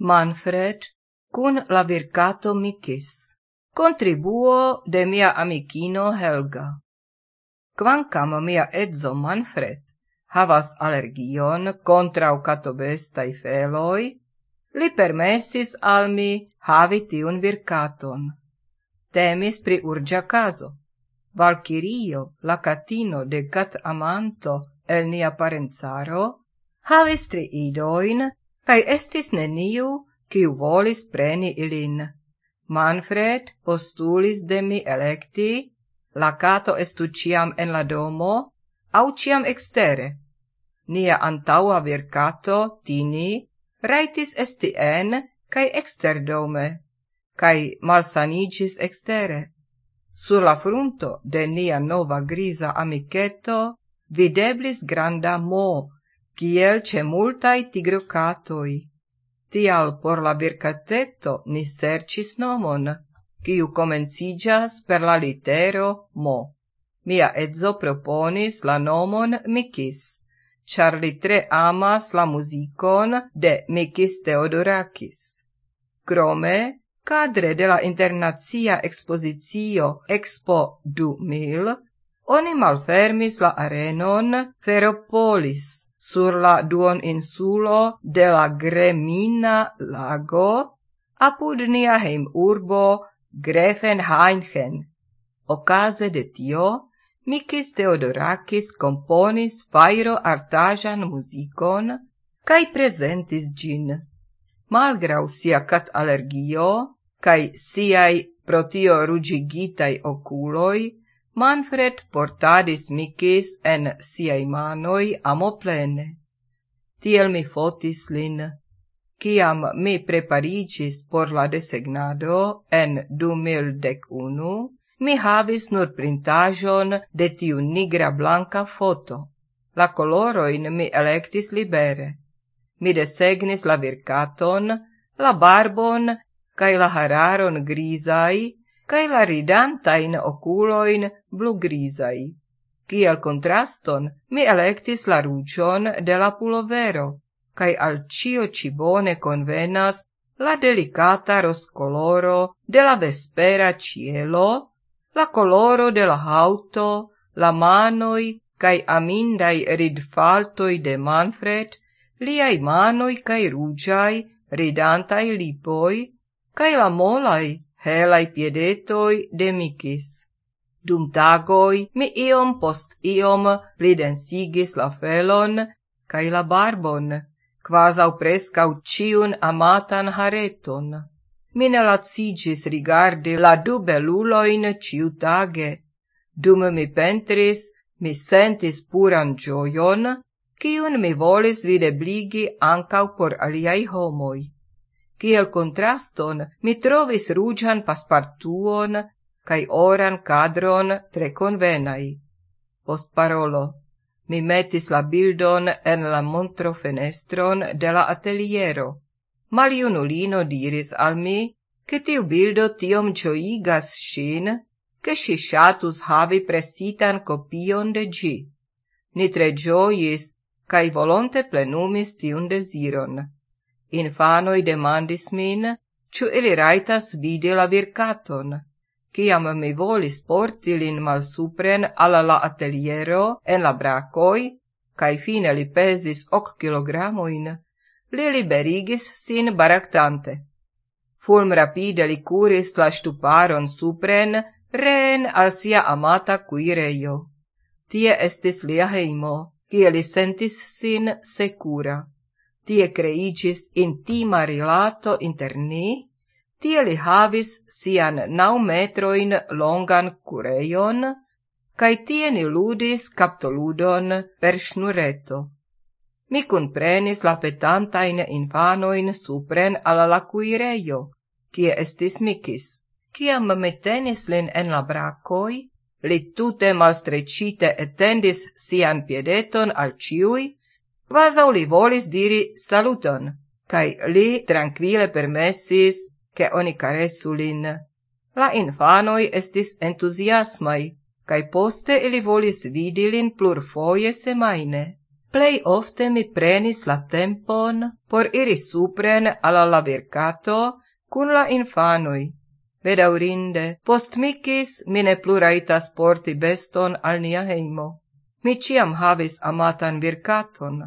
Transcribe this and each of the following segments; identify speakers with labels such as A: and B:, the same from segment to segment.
A: Manfred cun la vircato micis. Contribuo de mia amicino Helga. Quancam mia edzo Manfred havas allergion contrau catobestai feloi, li permessis al mi havi tiun vircaton. Temis pri urgia caso. Valkirio, la catino de cat amanto el nia parenzaro, havis tri idoin, cae estis neniu, kiu volis preni ilin. Manfred postulis de mi electi, la cato estu ciam en la domo, au ciam extere. Nia antaua vircato, tini, raitis esti en, cae exterdome, cae malsanigis extere. Sur la frunto de nia nova grisa amiceto videblis granda mo kiel ce multai tigrocatoi. Tial por la bircateto ni sercis nomon, kiu comencigas per la litero mo. Mia ezzo proponis la nomon Mikis, char li tre amas la musicon de Mikis Theodorakis. Crome, cadre de la internazia expozizio Expo 2000, oni malfermis la arenon Feropolis, sur la duoninsulo de la Gremina lago apud nia heim urbo Grefenhainchen. Okaze de tio, Mikis Theodorakis componis fairo artajan musicon, cae presentis gin. Malgrau sia cat allergio, cae siai protio rugigitai oculoi, Manfred portadis micis en siei manoi amoplene. Tiel mi fotis lin, ciam mi preparigis por la designado en du mil dec unu, mi havis nur printajon de tiu nigra blanca foto. La coloroin mi electis libere. Mi desegnis la vircaton, la barbon cae la hararon grisai, cae la ridantain oculoin blugrisai. Ciel contraston mi electis la rucion de la pulovero, cae al cio cibone convenas la delicata roscoloro de la vespera cielo, la coloro de la auto, la manoi cae amindai ridfaltoi de Manfred, liai manoi cae rugiai ridantai lipoi, cae la molai helai piedetoi demicis. Dum tagoi mi iom post iom plidensigis la felon cae la barbon, quasau prescau ciun amatan hareton. Mi ne lacigis rigardi la du beluloin ciutage. Dum mi pentris, mi sentis puran gioion, cion mi volis videbligi ancau por aliai homoi. Kiel contraston mi trovis rugian paspartuon cae oran cadron tre convenai. Post parolo, mi metis la bildon en la montro fenestron de la ateliero. Maliunulino diris al mi, che tiu bildo tiom gioigas shin, che si shatus havi presitan copion de gi. Ni tre giois, cae volonte plenumis tiun desiron. Infanoi demandis min, ciu ili raitas vidi la vircaton. Ciam mi volis porti lin malsupren alla la ateliero en la bracoi, cae fine li pesis hoc kilogramoin, li liberigis sin baractante. Fulm rapide li curis la stuparon supren, reen al sia amata cuireio. Tie estis lia heimo, cie li sentis sin secura. Tie creicis intima rilato inter ni, tie li havis sian nau metroin longan cureion, cae tie ni ludis captoludon per schnureto. Mi cunprenis la petantain infanoin supren alla la cuireio, kie estis micis. Ciam metenis lin en la bracoi, li tute malstrecite etendis sian piedeton al ciui, quasau li volis diri saluton, cae li tranquille permessis che oni caressu lin. La infanoi estis entusiasmai, cae poste ili volis vidi lin plurfoje semaine. Plei ofte mi prenis la tempon por iri supren alla la vircato cun la infanoi. Vedaurinde, post micis mine pluraitas porti beston al nia heimo. Mi ciam havis amatan vircaton,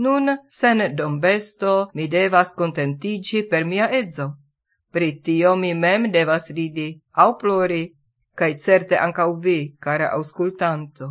A: Nun, sen dombesto, mi devas contentigi per mia ezzo. Pri tio mi mem devas ridi, au plori, cae certe ancau vi, cara auscultanto.